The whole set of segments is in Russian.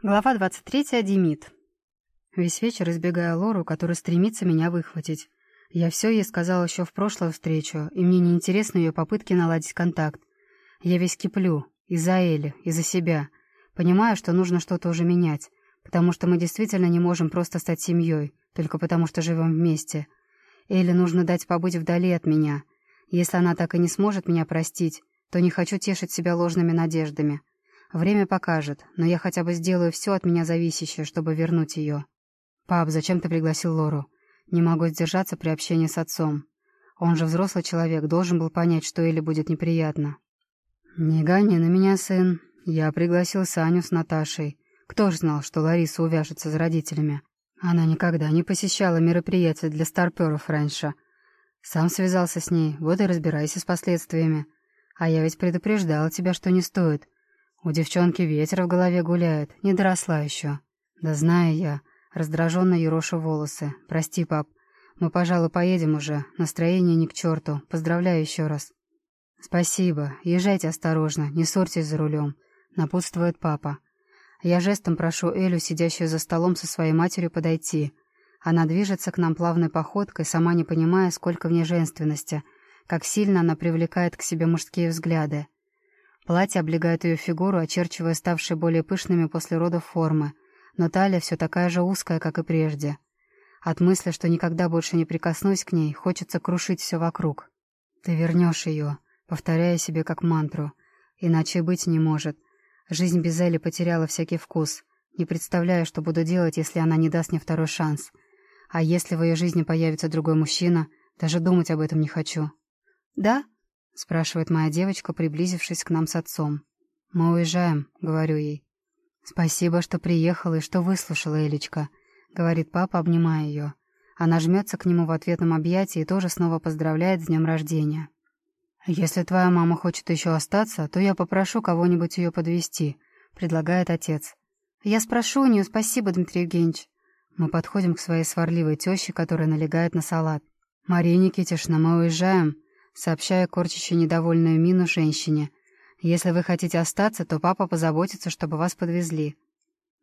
Глава 23. Демид. Весь вечер избегая Лору, которая стремится меня выхватить. Я все ей сказал еще в прошлую встречу, и мне неинтересны ее попытки наладить контакт. Я весь киплю. Из-за Эли, из-за себя. Понимаю, что нужно что-то уже менять, потому что мы действительно не можем просто стать семьей, только потому что живем вместе. Элли нужно дать побыть вдали от меня. Если она так и не сможет меня простить, то не хочу тешить себя ложными надеждами. Время покажет, но я хотя бы сделаю все от меня зависящее, чтобы вернуть ее. «Пап, зачем ты пригласил Лору? Не могу сдержаться при общении с отцом. Он же взрослый человек, должен был понять, что Эле будет неприятно». «Не гони на меня, сын. Я пригласил Саню с Наташей. Кто ж знал, что Лариса увяжется за родителями? Она никогда не посещала мероприятия для старперов раньше. Сам связался с ней, вот и разбирайся с последствиями. А я ведь предупреждала тебя, что не стоит». У девчонки ветер в голове гуляет, не доросла еще. Да знаю я, раздраженно ерошу волосы. Прости, пап. Мы, пожалуй, поедем уже. Настроение ни к черту. Поздравляю еще раз. Спасибо. Езжайте осторожно, не ссорьтесь за рулем. Напутствует папа. Я жестом прошу Элю, сидящую за столом со своей матерью, подойти. Она движется к нам плавной походкой, сама не понимая, сколько в ней женственности, как сильно она привлекает к себе мужские взгляды. Платье облегает ее фигуру, очерчивая ставшие более пышными после родов формы, но талия все такая же узкая, как и прежде. От мысли, что никогда больше не прикоснусь к ней, хочется крушить все вокруг. «Ты вернешь ее», повторяя себе как мантру. Иначе быть не может. Жизнь без Эли потеряла всякий вкус. Не представляю, что буду делать, если она не даст мне второй шанс. А если в ее жизни появится другой мужчина, даже думать об этом не хочу. «Да?» — спрашивает моя девочка, приблизившись к нам с отцом. «Мы уезжаем», — говорю ей. «Спасибо, что приехала и что выслушала, Элечка», — говорит папа, обнимая ее. Она жмется к нему в ответном объятии и тоже снова поздравляет с днем рождения. «Если твоя мама хочет еще остаться, то я попрошу кого-нибудь ее подвести, предлагает отец. «Я спрошу у нее, спасибо, Дмитрий Евгеньевич». Мы подходим к своей сварливой теще, которая налегает на салат. «Мария Никитишна, мы уезжаем», сообщая корчащей недовольную мину женщине. «Если вы хотите остаться, то папа позаботится, чтобы вас подвезли».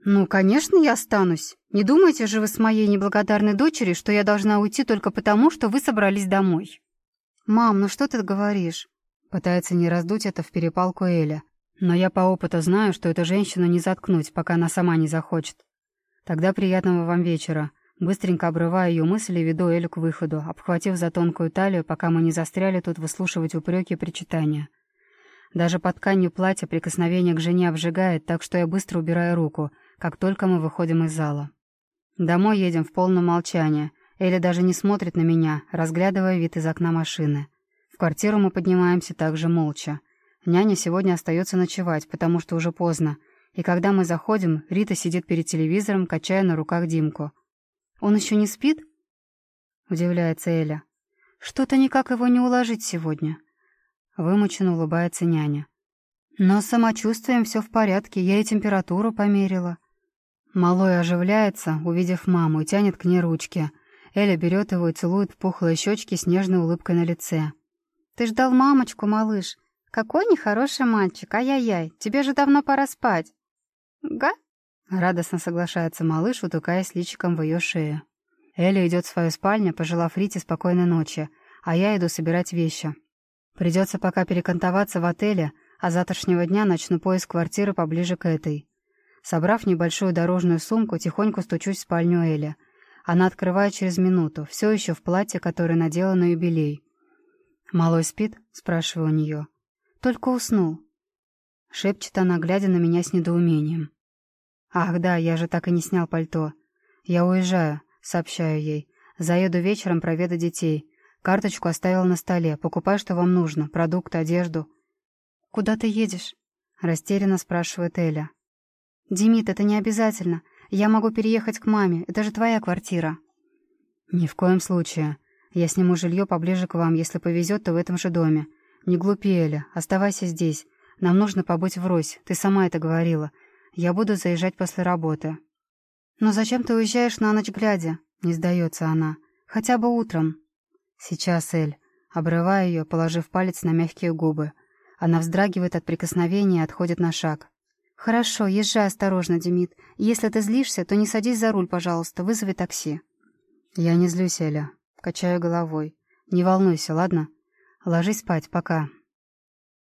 «Ну, конечно, я останусь. Не думайте же вы с моей неблагодарной дочерью, что я должна уйти только потому, что вы собрались домой». «Мам, ну что ты говоришь?» Пытается не раздуть это в перепалку Эля. Но я по опыту знаю, что эту женщину не заткнуть, пока она сама не захочет. Тогда приятного вам вечера. Быстренько обрывая ее мысли, веду Элю к выходу, обхватив за тонкую талию, пока мы не застряли тут выслушивать упреки и причитания. Даже под тканью платья прикосновение к жене обжигает, так что я быстро убираю руку, как только мы выходим из зала. Домой едем в полном молчании. Эля даже не смотрит на меня, разглядывая вид из окна машины. В квартиру мы поднимаемся также молча. Няня сегодня остается ночевать, потому что уже поздно. И когда мы заходим, Рита сидит перед телевизором, качая на руках Димку. «Он еще не спит?» — удивляется Эля. «Что-то никак его не уложить сегодня». Вымученно улыбается няня. «Но с самочувствием все в порядке, я и температуру померила». Малой оживляется, увидев маму, и тянет к ней ручки. Эля берет его и целует в пухлые щечки с нежной улыбкой на лице. «Ты ждал мамочку, малыш. Какой нехороший мальчик, ай-яй-яй, тебе же давно пора спать». «Га?» Радостно соглашается малыш, утыкаясь личиком в ее шею. Эля идет в свою спальню, пожелав Рите спокойной ночи, а я иду собирать вещи. Придется пока перекантоваться в отеле, а завтрашнего дня начну поиск квартиры поближе к этой. Собрав небольшую дорожную сумку, тихонько стучусь в спальню Эли. Она открывает через минуту, все еще в платье, которое надела на юбилей. «Малой спит?» — спрашиваю у нее. «Только уснул», — шепчет она, глядя на меня с недоумением. «Ах, да, я же так и не снял пальто. Я уезжаю», — сообщаю ей. «Заеду вечером проведать детей. Карточку оставил на столе. Покупай, что вам нужно. Продукты, одежду». «Куда ты едешь?» — растерянно спрашивает Эля. «Димит, это не обязательно. Я могу переехать к маме. Это же твоя квартира». «Ни в коем случае. Я сниму жилье поближе к вам. Если повезет, то в этом же доме. Не глупи, Эля. Оставайся здесь. Нам нужно побыть врозь. Ты сама это говорила. Я буду заезжать после работы». «Но зачем ты уезжаешь на ночь глядя?» — не сдается она. «Хотя бы утром». «Сейчас, Эль». Обрываю ее, положив палец на мягкие губы. Она вздрагивает от прикосновения и отходит на шаг. «Хорошо, езжай осторожно, Демид. Если ты злишься, то не садись за руль, пожалуйста, вызови такси». «Я не злюсь, Эля». Качаю головой. «Не волнуйся, ладно? Ложись спать, пока».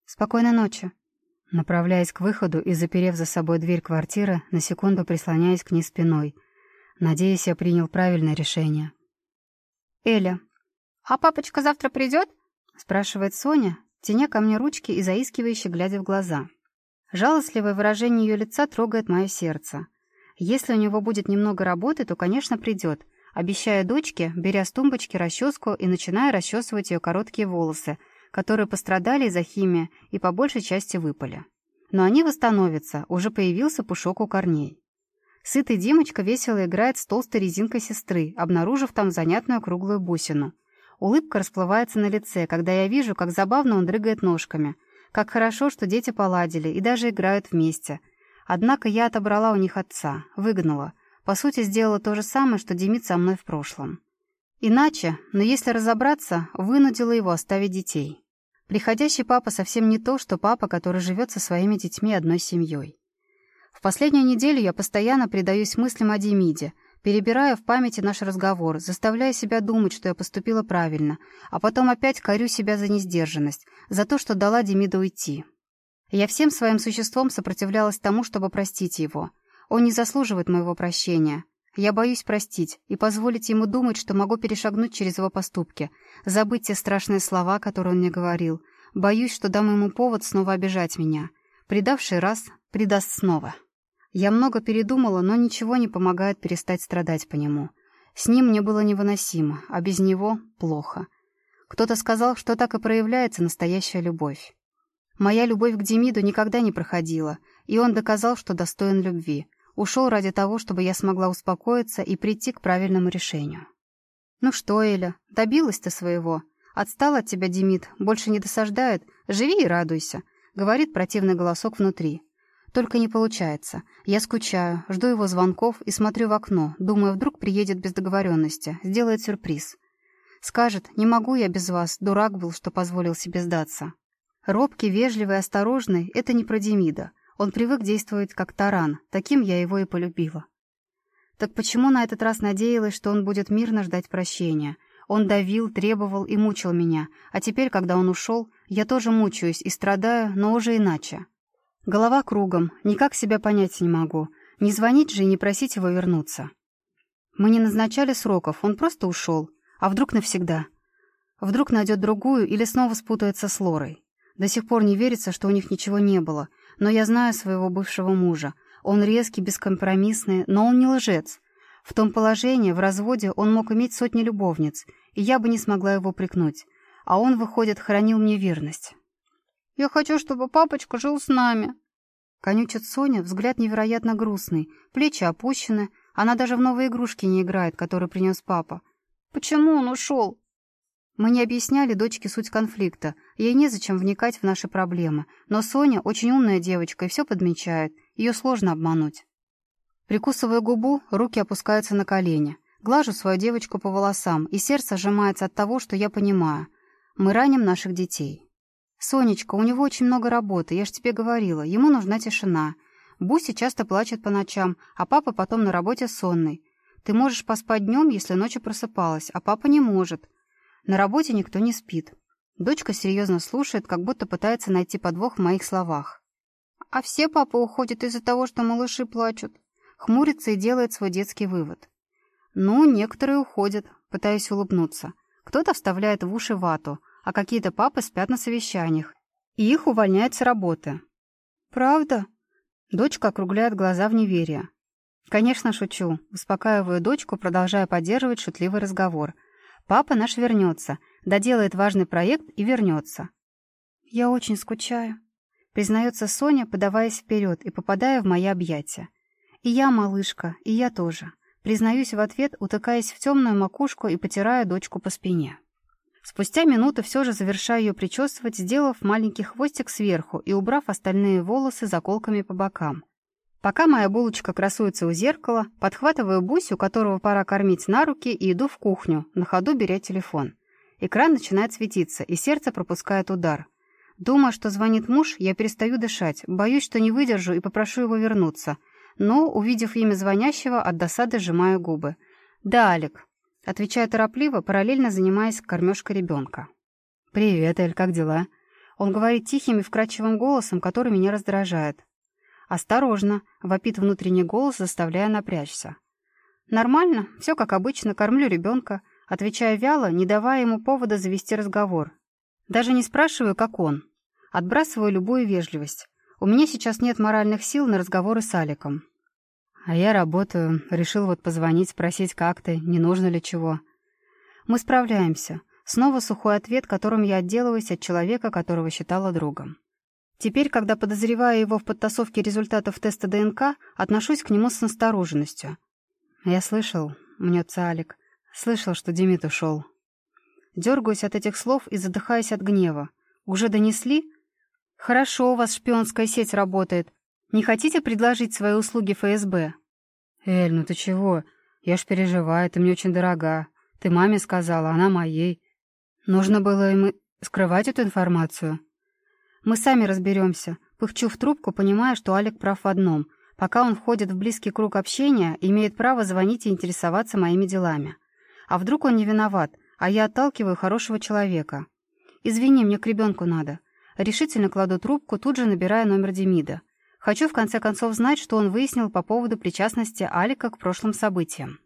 «Спокойной ночи». Направляясь к выходу и заперев за собой дверь квартиры, на секунду прислоняясь к ней спиной. Надеюсь, я принял правильное решение. «Эля, а папочка завтра придет?» — спрашивает Соня, теня ко мне ручки и заискивающе глядя в глаза. Жалостливое выражение ее лица трогает мое сердце. Если у него будет немного работы, то, конечно, придет, обещая дочке, беря с тумбочки расческу и начиная расчесывать ее короткие волосы, которые пострадали из-за химии и по большей части выпали. Но они восстановятся, уже появился пушок у корней. Сытый Димочка весело играет с толстой резинкой сестры, обнаружив там занятную круглую бусину. Улыбка расплывается на лице, когда я вижу, как забавно он дрыгает ножками. Как хорошо, что дети поладили и даже играют вместе. Однако я отобрала у них отца, выгнала. По сути, сделала то же самое, что Демид со мной в прошлом. Иначе, но если разобраться, вынудила его оставить детей. Приходящий папа совсем не то, что папа, который живет со своими детьми одной семьей. В последнюю неделю я постоянно предаюсь мыслям о Демиде, перебирая в памяти наш разговор, заставляя себя думать, что я поступила правильно, а потом опять корю себя за несдержанность, за то, что дала Демиду уйти. Я всем своим существом сопротивлялась тому, чтобы простить его. Он не заслуживает моего прощения. Я боюсь простить и позволить ему думать, что могу перешагнуть через его поступки, забыть те страшные слова, которые он мне говорил. Боюсь, что дам ему повод снова обижать меня. Предавший раз предаст снова. Я много передумала, но ничего не помогает перестать страдать по нему. С ним мне было невыносимо, а без него — плохо. Кто-то сказал, что так и проявляется настоящая любовь. Моя любовь к Демиду никогда не проходила, и он доказал, что достоин любви. Ушел ради того, чтобы я смогла успокоиться и прийти к правильному решению. «Ну что, Эля, добилась ты своего. Отстал от тебя Демид, больше не досаждает. Живи и радуйся», — говорит противный голосок внутри. Только не получается. Я скучаю, жду его звонков и смотрю в окно, думаю, вдруг приедет без договоренности, сделает сюрприз. Скажет, не могу я без вас, дурак был, что позволил себе сдаться. Робкий, вежливый, осторожный — это не про Демида. Он привык действовать как таран, таким я его и полюбила. Так почему на этот раз надеялась, что он будет мирно ждать прощения? Он давил, требовал и мучил меня, а теперь, когда он ушел, я тоже мучаюсь и страдаю, но уже иначе. Голова кругом, никак себя понять не могу. Не звонить же и не просить его вернуться. Мы не назначали сроков, он просто ушел. А вдруг навсегда? Вдруг найдет другую или снова спутается с Лорой? До сих пор не верится, что у них ничего не было — но я знаю своего бывшего мужа. Он резкий, бескомпромиссный, но он не лжец. В том положении, в разводе, он мог иметь сотни любовниц, и я бы не смогла его прикнуть. А он, выходит, хранил мне верность. «Я хочу, чтобы папочка жил с нами», Конючит Соня, взгляд невероятно грустный, плечи опущены, она даже в новые игрушки не играет, которые принес папа. «Почему он ушел?» Мы не объясняли дочке суть конфликта, ей незачем вникать в наши проблемы, но Соня очень умная девочка и все подмечает, ее сложно обмануть. Прикусывая губу, руки опускаются на колени. Глажу свою девочку по волосам, и сердце сжимается от того, что я понимаю. Мы раним наших детей. «Сонечка, у него очень много работы, я ж тебе говорила, ему нужна тишина. Буси часто плачет по ночам, а папа потом на работе сонный. Ты можешь поспать днем, если ночью просыпалась, а папа не может. На работе никто не спит. Дочка серьезно слушает, как будто пытается найти подвох в моих словах. А все папы уходят из-за того, что малыши плачут. Хмурится и делает свой детский вывод. Ну, некоторые уходят, пытаясь улыбнуться. Кто-то вставляет в уши вату, а какие-то папы спят на совещаниях. И их увольняют с работы. Правда? Дочка округляет глаза в неверие. Конечно, шучу. Успокаиваю дочку, продолжая поддерживать шутливый разговор – Папа наш вернется, доделает важный проект и вернется. Я очень скучаю, признается Соня, подаваясь вперед и попадая в мои объятия. И я, малышка, и я тоже. Признаюсь в ответ, утыкаясь в темную макушку и потирая дочку по спине. Спустя минуту все же завершаю ее причесывать, сделав маленький хвостик сверху и убрав остальные волосы заколками по бокам. Пока моя булочка красуется у зеркала, подхватываю Бусю, которого пора кормить на руки, и иду в кухню, на ходу беря телефон. Экран начинает светиться, и сердце пропускает удар. Думая, что звонит муж, я перестаю дышать, боюсь, что не выдержу и попрошу его вернуться. Но, увидев имя звонящего, от досады сжимаю губы. «Да, Алик», — отвечаю торопливо, параллельно занимаясь кормежкой ребенка. «Привет, Эль, как дела?» Он говорит тихим и вкрадчивым голосом, который меня раздражает. «Осторожно!» — вопит внутренний голос, заставляя напрячься. «Нормально, все как обычно, кормлю ребенка», отвечая вяло, не давая ему повода завести разговор. Даже не спрашиваю, как он. Отбрасываю любую вежливость. У меня сейчас нет моральных сил на разговоры с Аликом. А я работаю, решил вот позвонить, спросить, как ты, не нужно ли чего. Мы справляемся. Снова сухой ответ, которым я отделываюсь от человека, которого считала другом. Теперь, когда подозреваю его в подтасовке результатов теста ДНК, отношусь к нему с настороженностью. Я слышал, мнется Алик, слышал, что Демид ушел. Дергаюсь от этих слов и задыхаюсь от гнева. Уже донесли? Хорошо, у вас шпионская сеть работает. Не хотите предложить свои услуги ФСБ? Эль, ну ты чего? Я ж переживаю, ты мне очень дорога. Ты маме сказала, она моей. Нужно было им скрывать эту информацию. Мы сами разберемся. Пыхчу в трубку, понимая, что Алик прав в одном. Пока он входит в близкий круг общения, имеет право звонить и интересоваться моими делами. А вдруг он не виноват, а я отталкиваю хорошего человека? Извини, мне к ребенку надо. Решительно кладу трубку, тут же набирая номер Демида. Хочу в конце концов знать, что он выяснил по поводу причастности Алика к прошлым событиям.